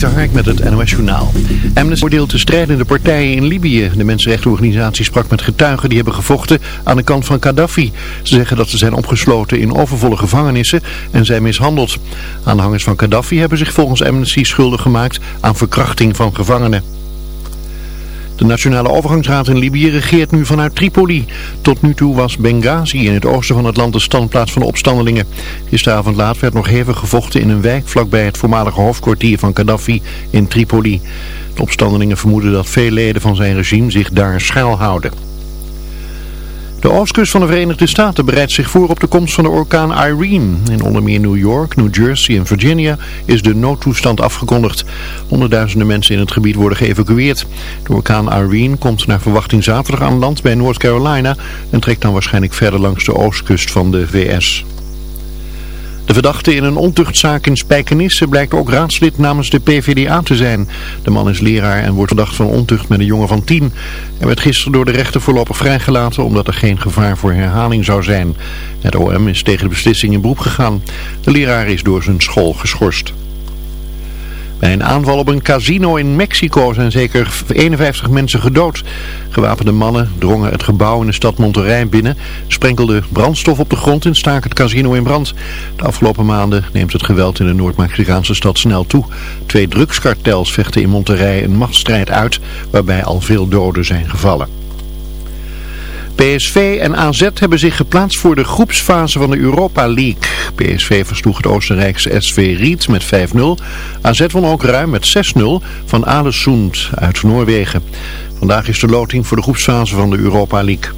Met het NOS Journaal. Amnesty oordeelt de strijdende partijen in Libië. De mensenrechtenorganisatie sprak met getuigen die hebben gevochten aan de kant van Gaddafi. Ze zeggen dat ze zijn opgesloten in overvolle gevangenissen en zijn mishandeld. Aanhangers van Gaddafi hebben zich volgens Amnesty schuldig gemaakt aan verkrachting van gevangenen. De Nationale Overgangsraad in Libië regeert nu vanuit Tripoli. Tot nu toe was Benghazi in het oosten van het land de standplaats van de opstandelingen. Gisteravond laat werd nog hevig gevochten in een wijk vlakbij het voormalige hoofdkwartier van Gaddafi in Tripoli. De opstandelingen vermoeden dat veel leden van zijn regime zich daar schuilhouden. De oostkust van de Verenigde Staten bereidt zich voor op de komst van de orkaan Irene. In onder meer New York, New Jersey en Virginia is de noodtoestand afgekondigd. Honderdduizenden mensen in het gebied worden geëvacueerd. De orkaan Irene komt naar verwachting zaterdag aan land bij North Carolina en trekt dan waarschijnlijk verder langs de oostkust van de VS. De verdachte in een ontuchtzaak in Spijkenisse blijkt ook raadslid namens de PVDA te zijn. De man is leraar en wordt verdacht van ontucht met een jongen van tien. Hij werd gisteren door de rechter voorlopig vrijgelaten omdat er geen gevaar voor herhaling zou zijn. Het OM is tegen de beslissing in beroep gegaan. De leraar is door zijn school geschorst. Bij een aanval op een casino in Mexico zijn zeker 51 mensen gedood. Gewapende mannen drongen het gebouw in de stad Monterrey binnen, sprenkelden brandstof op de grond en staken het casino in brand. De afgelopen maanden neemt het geweld in de Noord-Mexicaanse stad snel toe. Twee drugskartels vechten in Monterrey een machtsstrijd uit, waarbij al veel doden zijn gevallen. PSV en AZ hebben zich geplaatst voor de groepsfase van de Europa League. PSV versloeg het Oostenrijkse SV Ried met 5-0. AZ won ook ruim met 6-0 van Alesund uit Noorwegen. Vandaag is de loting voor de groepsfase van de Europa League.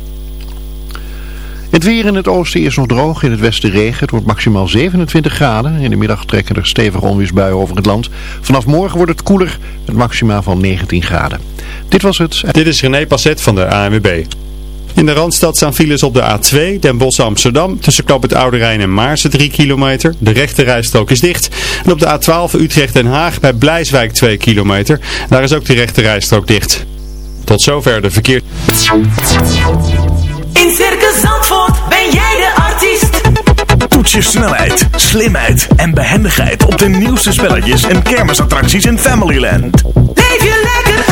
Het weer in het oosten is nog droog, in het westen regen. Het wordt maximaal 27 graden. In de middag trekken er stevige onweersbuien over het land. Vanaf morgen wordt het koeler, met maxima van 19 graden. Dit was het. Dit is René Passet van de ANWB. In de Randstad staan files op de A2, Den Bosch Amsterdam, tussen Knoop het Oude Rijn en Maarsen 3 kilometer. De rechte rijstrook is dicht. En op de A12 Utrecht Den Haag bij Blijswijk 2 kilometer. Daar is ook de rechte rijstrook dicht. Tot zover de verkeer. In Circus Zandvoort ben jij de artiest. Toets je snelheid, slimheid en behendigheid op de nieuwste spelletjes en kermisattracties in Familyland. Leef je lekker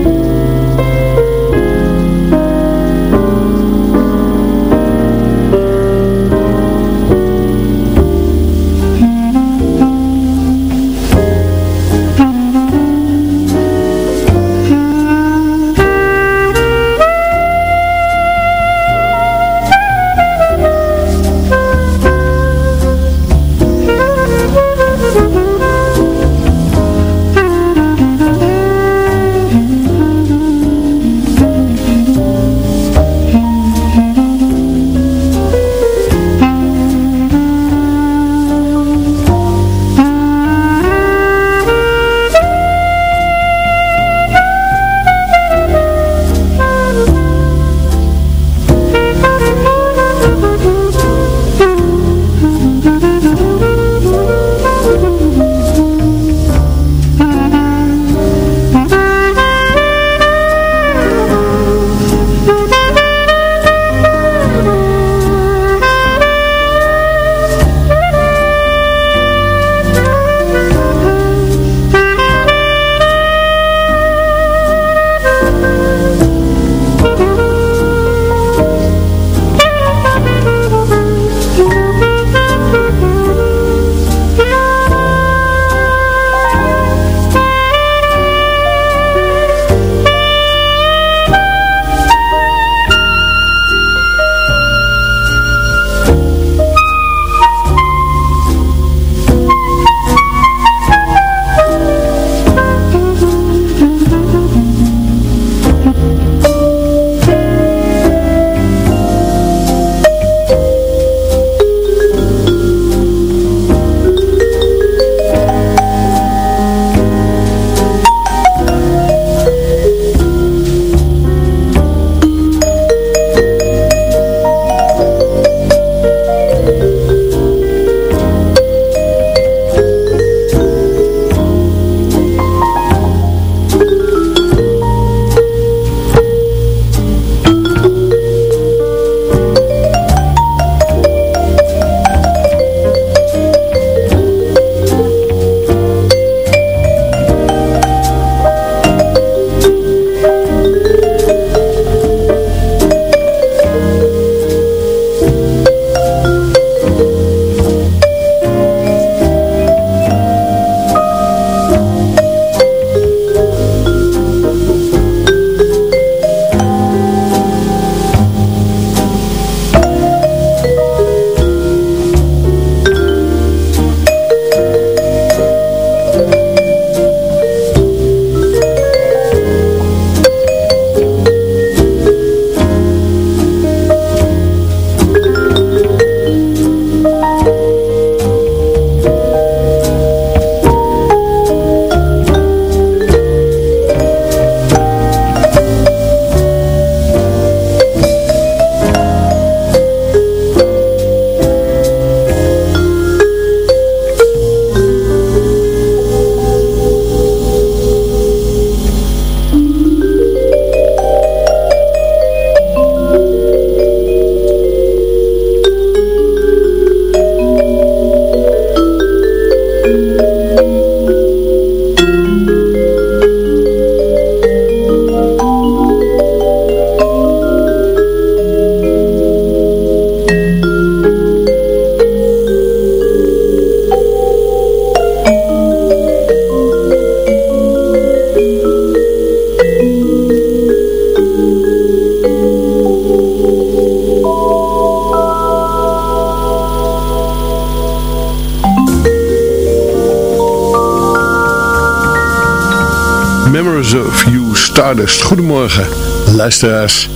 Goedemorgen luisteraars.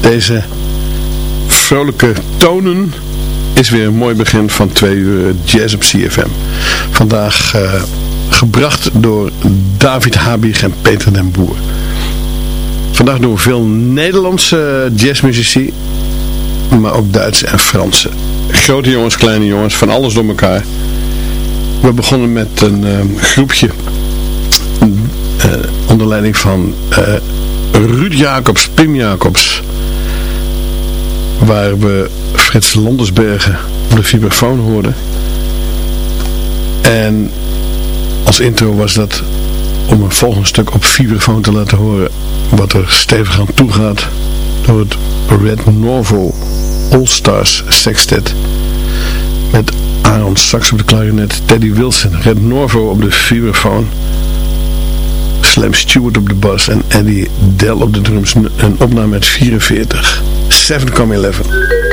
Deze vrolijke tonen is weer een mooi begin van twee uur jazz op CFM. Vandaag uh, gebracht door David Habig en Peter den Boer. Vandaag doen we veel Nederlandse jazzmuzici, maar ook Duitse en Franse. Grote jongens, kleine jongens, van alles door elkaar. We begonnen met een uh, groepje onder leiding van uh, Ruud Jacobs, Pim Jacobs. Waar we Frits Landersbergen op de vibrafoon hoorden. En als intro was dat om een volgend stuk op vibrafoon te laten horen wat er stevig aan toe gaat door het Red Norval All Stars Sextet met Aaron Sax op de klarinet, Teddy Wilson, Red Norvo op de vibrafoon Slam Stewart op de bas en Eddie Dell op de drums. Een opname met 44. 7,11. Ja,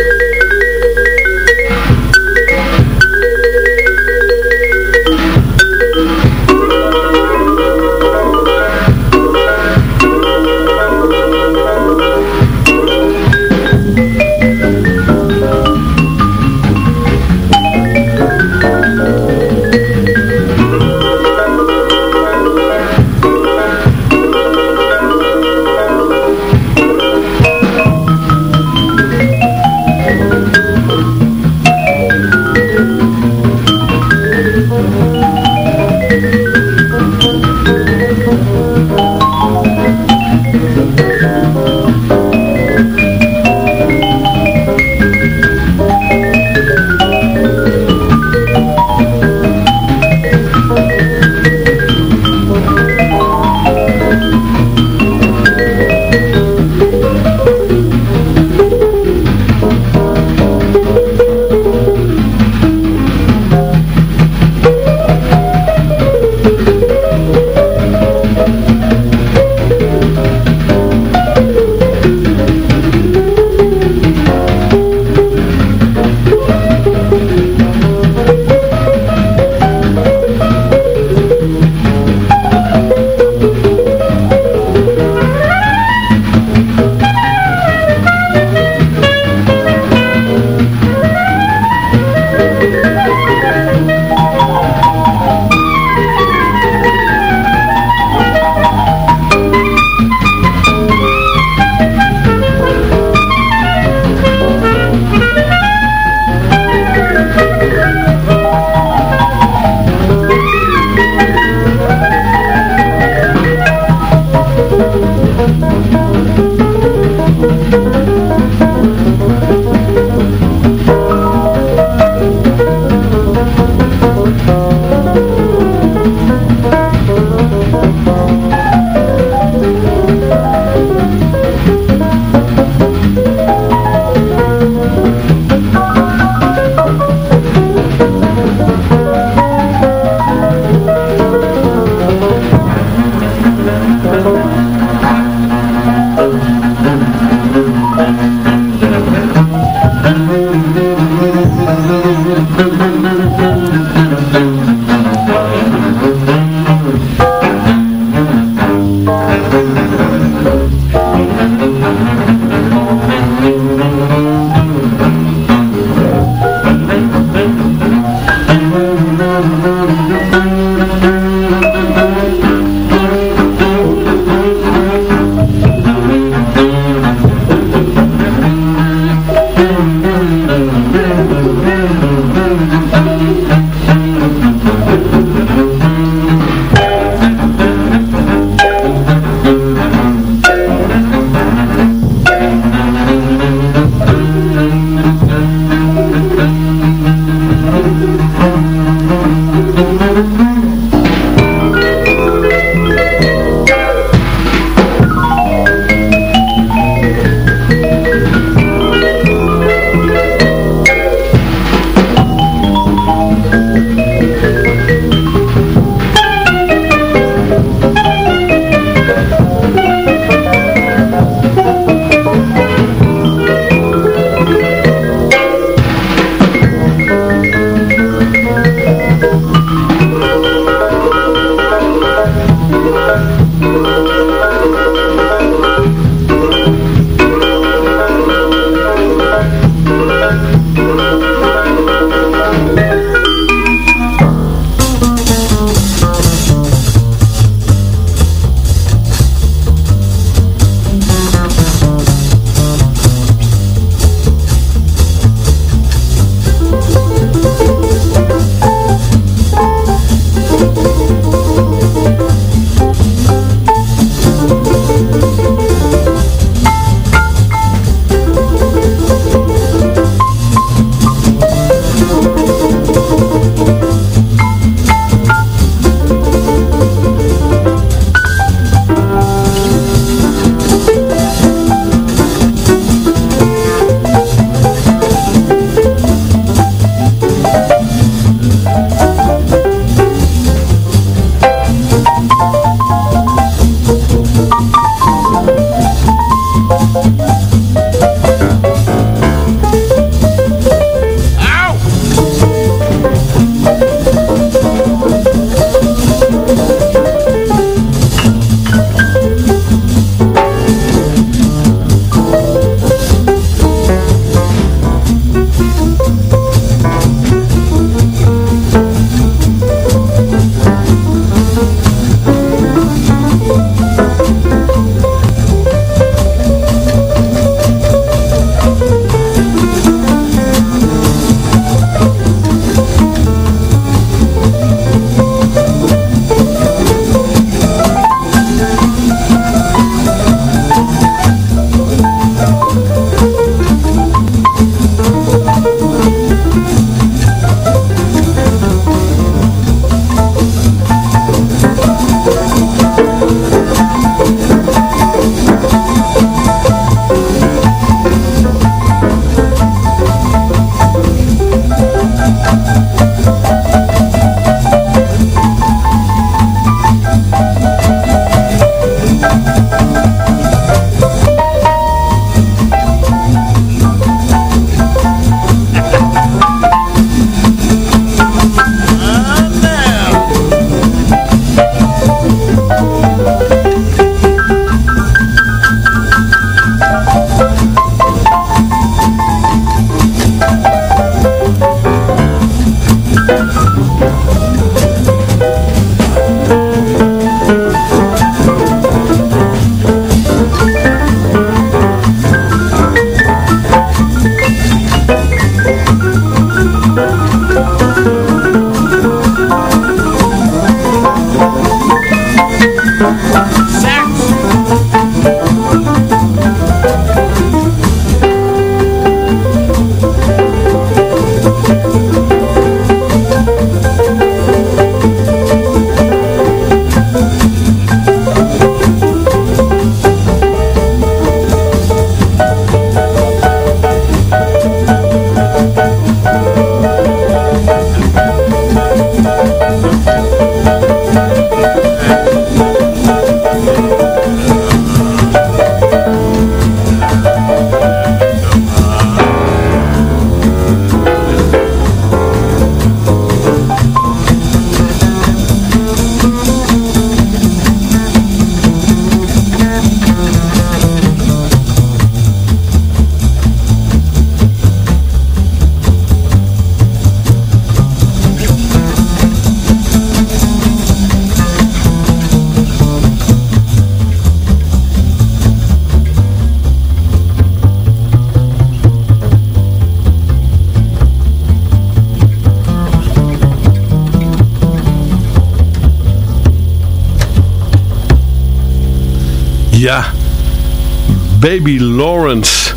Baby Lawrence.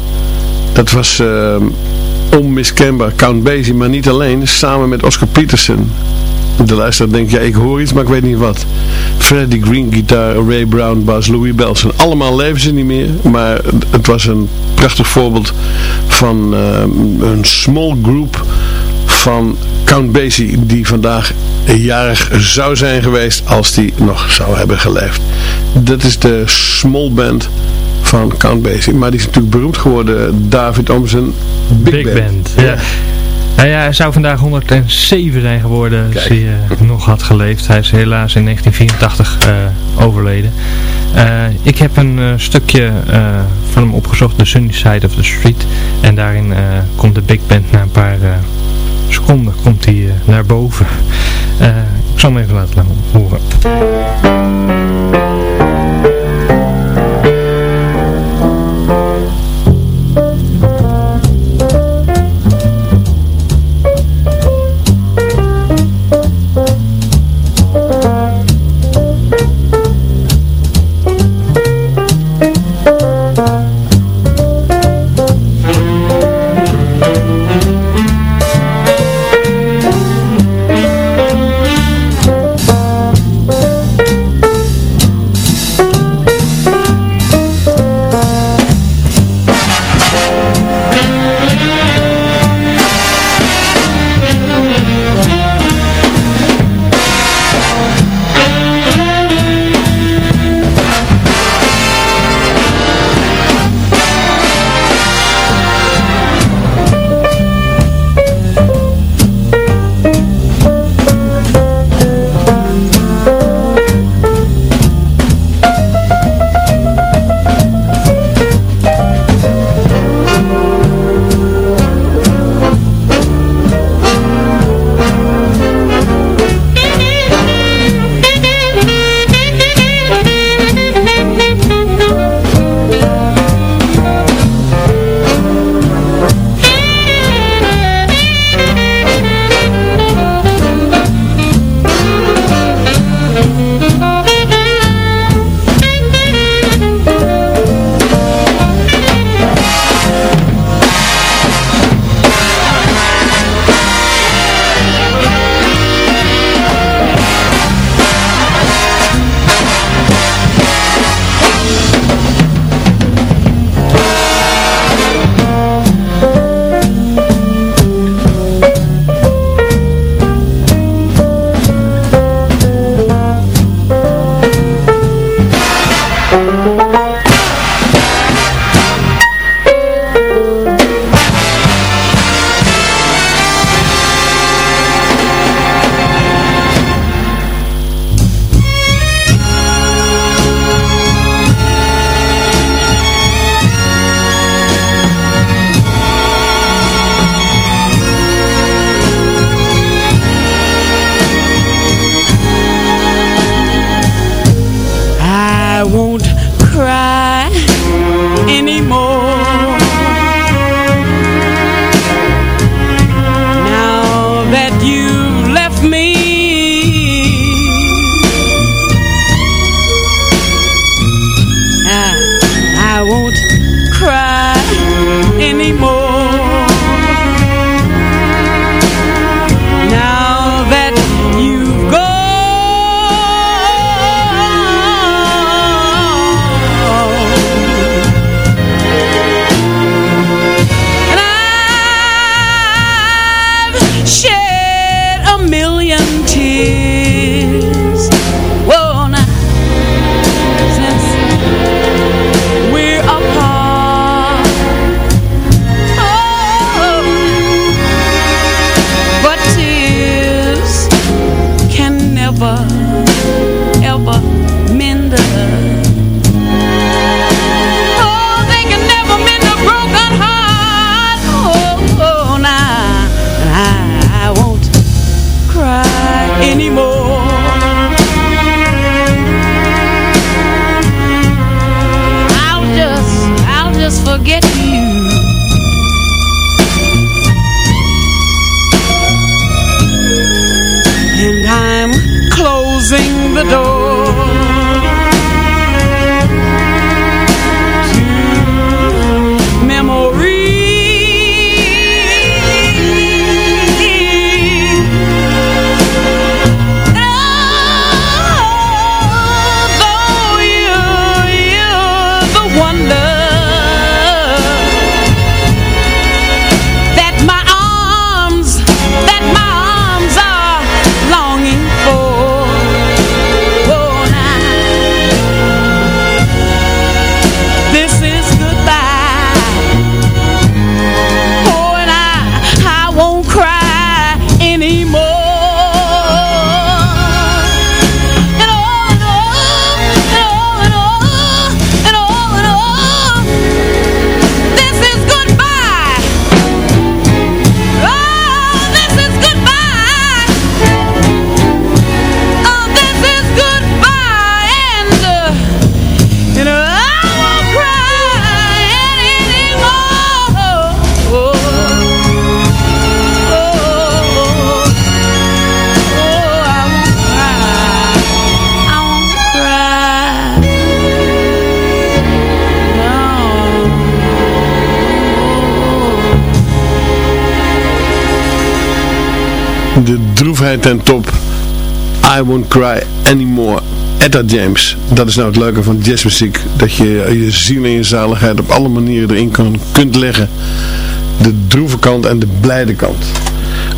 Dat was uh, onmiskenbaar. Count Basie, maar niet alleen. Samen met Oscar Peterson. De luisteraar denkt, ja ik hoor iets, maar ik weet niet wat. Freddie Green gitaar, Ray Brown bass, Louis Belson. Allemaal leven ze niet meer. Maar het was een prachtig voorbeeld van uh, een small group van Count Basie die vandaag jarig zou zijn geweest als die nog zou hebben geleefd. Dat is de small band van Count Basie. Maar die is natuurlijk beroemd geworden, David om zijn Big, Big Band. ja. Nou ja, hij zou vandaag 107 zijn geworden als hij uh, nog had geleefd. Hij is helaas in 1984 uh, overleden. Uh, ik heb een stukje van hem opgezocht, The Sunny Side of the Street. En daarin komt de Big Band na een paar seconden komt hij naar boven. ik zal hem even laten horen. De droefheid ten top. I Won't Cry Anymore. Etta James. Dat is nou het leuke van jazzmuziek. Dat je je ziel en je zaligheid op alle manieren erin kan, kunt leggen. De droeve kant en de blijde kant.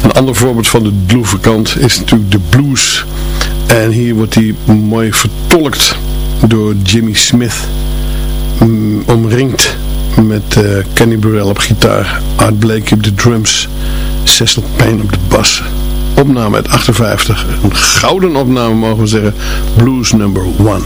Een ander voorbeeld van de droeve kant is natuurlijk de blues. En hier wordt die mooi vertolkt door Jimmy Smith. Mm, omringd met uh, Kenny Burrell op gitaar. Art Blakey op de drums. Cecil Payne op de bas opname uit 58. Een gouden opname mogen we zeggen. Blues number One.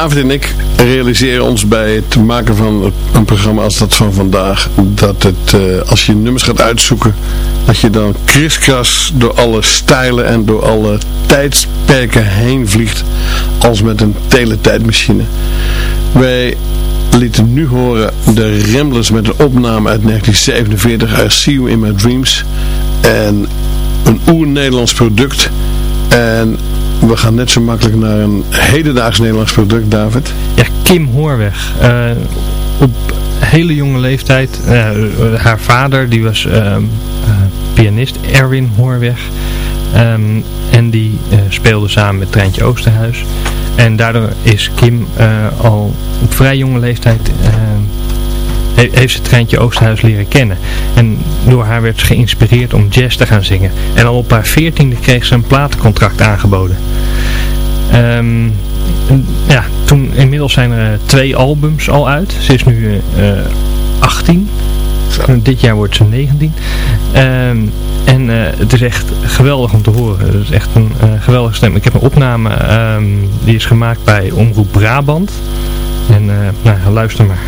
David en ik, realiseren ons bij het maken van een programma als dat van vandaag, dat het, eh, als je nummers gaat uitzoeken, dat je dan kriskras door alle stijlen en door alle tijdsperken heen vliegt, als met een teletijdmachine. Wij lieten nu horen de Ramblers met een opname uit 1947, I See You In My Dreams, en een oer-Nederlands product, en we gaan net zo makkelijk naar een hedendaags Nederlands product, David. Ja, Kim Hoorweg. Eh, op hele jonge leeftijd. eh, haar vader, die was eh, pianist, Erwin Hoorweg. Ehm, en die eh, speelde samen met Treintje Oosterhuis. En daardoor is Kim eh, al op vrij jonge leeftijd... he- heeft ze Treintje Oosterhuis leren kennen. En door haar werd ze geïnspireerd om jazz te gaan zingen. En al op haar veertiende kreeg ze een platencontract aangeboden. Ehm, ja, toen inmiddels zijn er eh, twee albums al uit. Ze is nu eh, eh, 18. Dit jaar wordt ze 19. Ehm, en eh, het is echt geweldig om te horen. Het is echt een uh, geweldige stem. Ik heb een opname, ehm, die is gemaakt bij Omroep Brabant. En uh, nou, luister maar.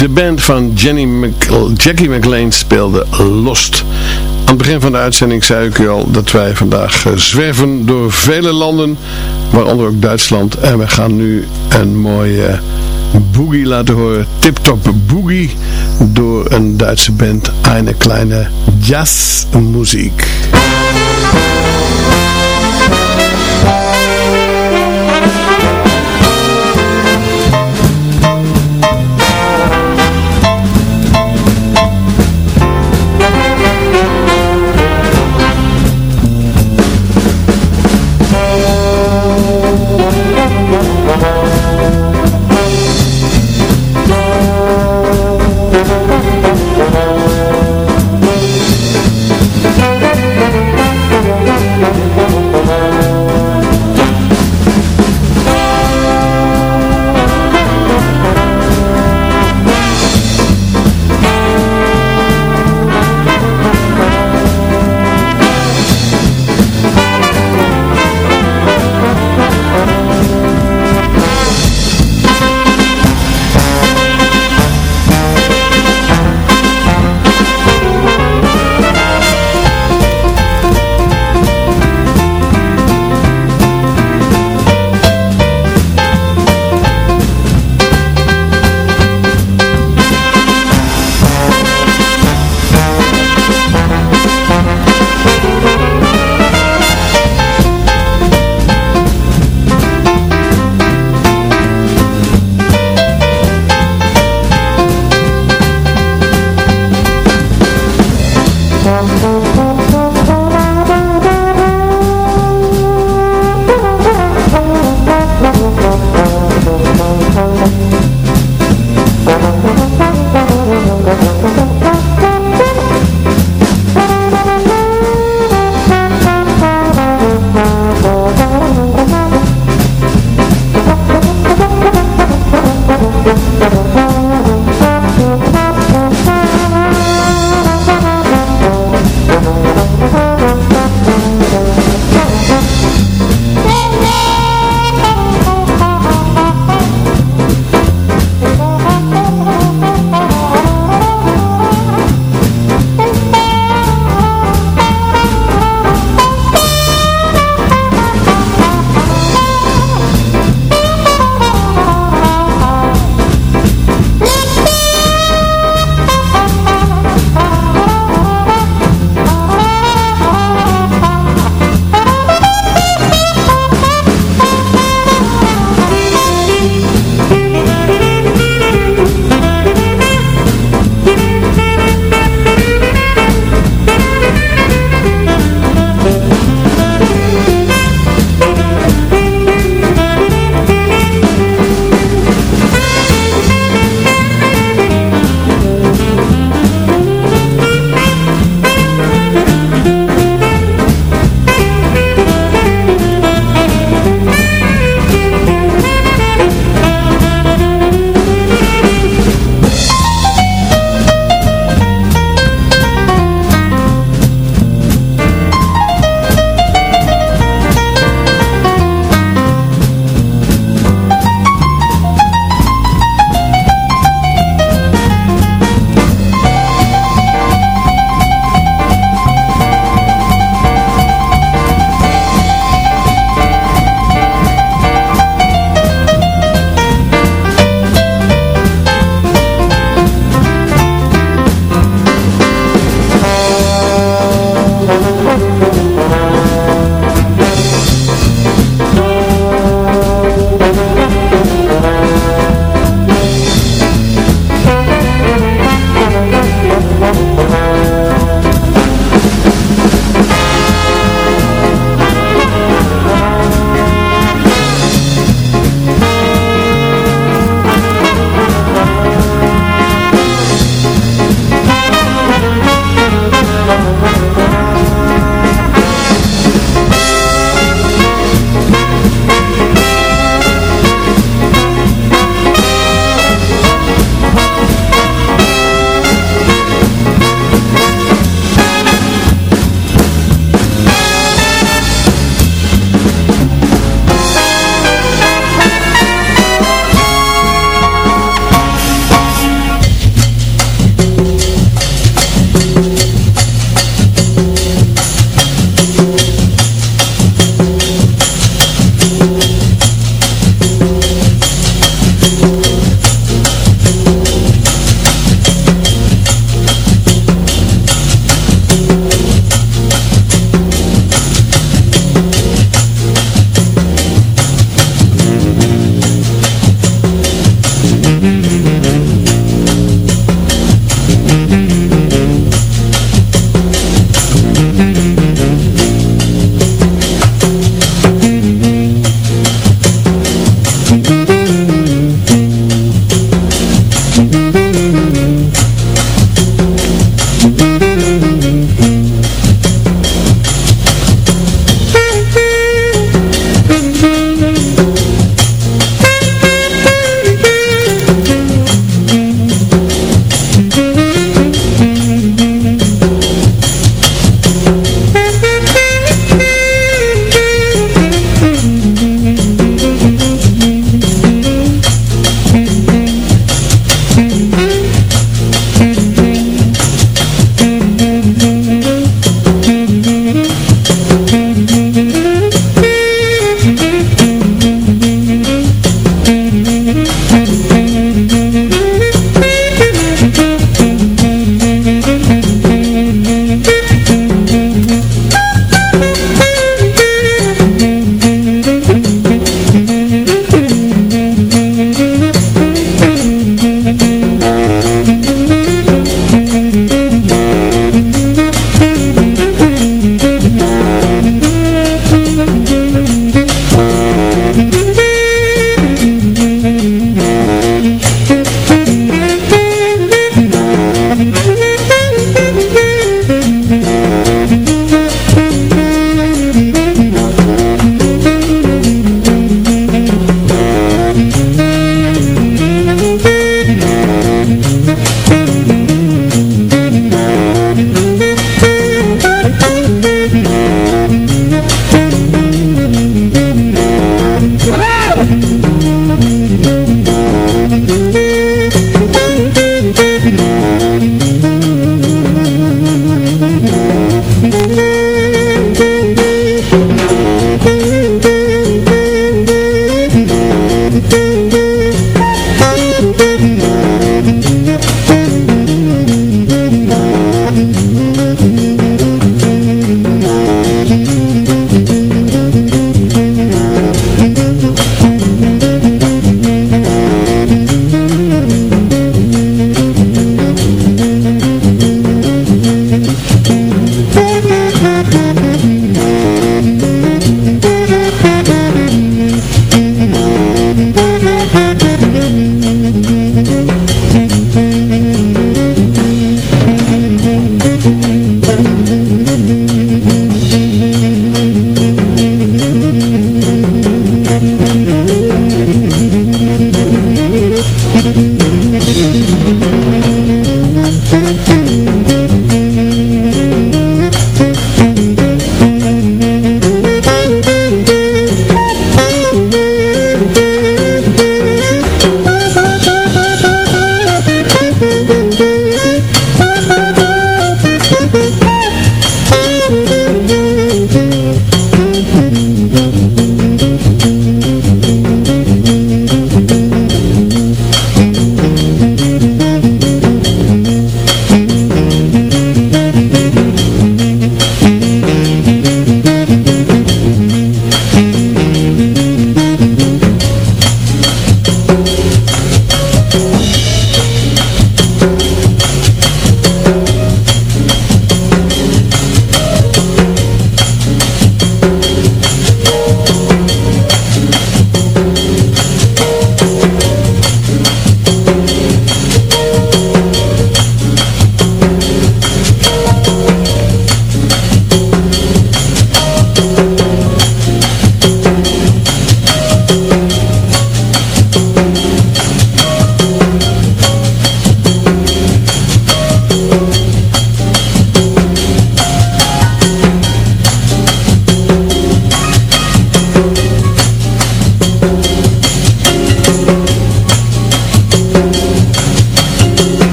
De band van Jenny Jackie McLean speelde Lost. Aan het begin van de uitzending zei ik u al dat wij vandaag eh, zwerven door vele landen, waaronder ook Duitsland. En we gaan nu een mooie boogie laten horen, Tip Top Boogie, door een Duitse band, Eine Kleine Jazzmuziek. Beach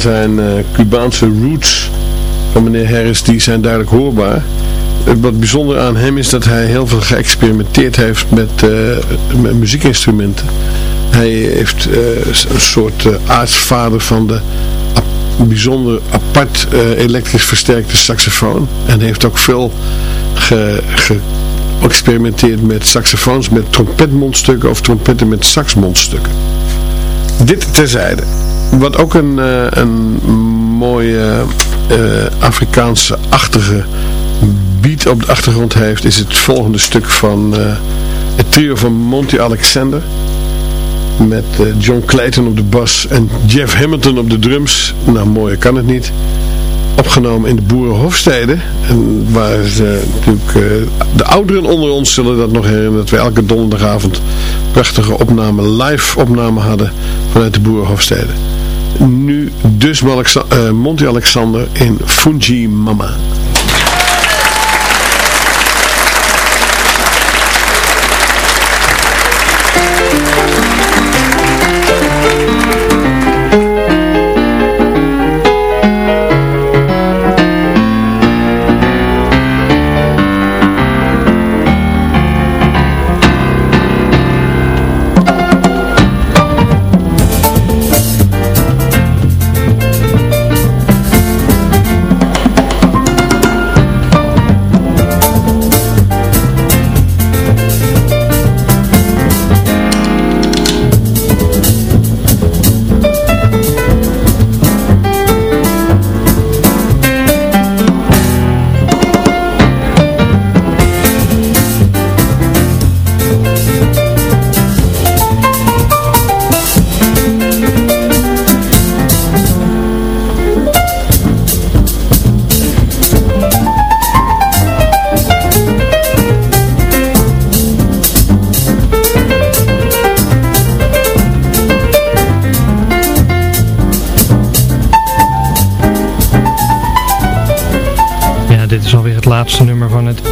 zijn uh, Cubaanse roots van meneer Harris, die zijn duidelijk hoorbaar. Wat bijzonder aan hem is dat hij heel veel geëxperimenteerd heeft met, met muziekinstrumenten. Hij heeft een soort aartsvader van de bijzonder apart elektrisch versterkte saxofoon. En heeft ook veel ge, geëxperimenteerd met saxofoons met trompetmondstukken of trompetten met saxmondstukken. Dit terzijde. Wat ook een, uh, een mooie uh, Afrikaanse-achtige beat op de achtergrond heeft, is het volgende stuk van uh, het trio van Monty Alexander. Met John Clayton op de bas en Jeff Hamilton op de drums. Nou, mooier kan het niet opgenomen in de boerenhofsteden. En waar ze natuurlijk, de ouderen onder ons zullen dat nog herinneren. Dat we elke donderdagavond prachtige opname, live opname hadden vanuit de boerenhofsteden. Nu dus uh, Monty Alexander in Fungi Mama.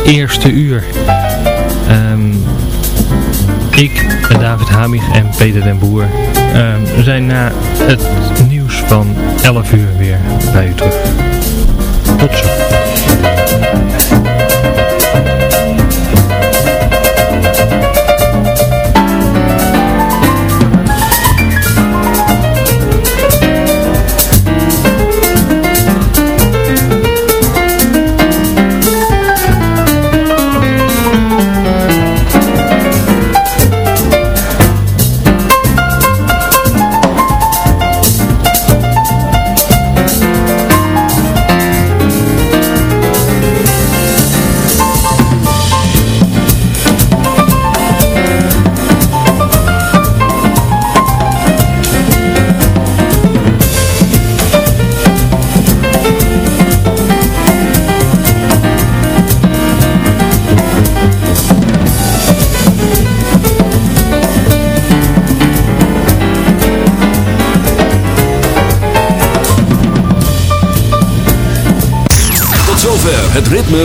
Eerste uur. Um, ik, David Hamig en Peter den Boer um, zijn na het nieuws van 11 uur weer bij u terug. Tot zo.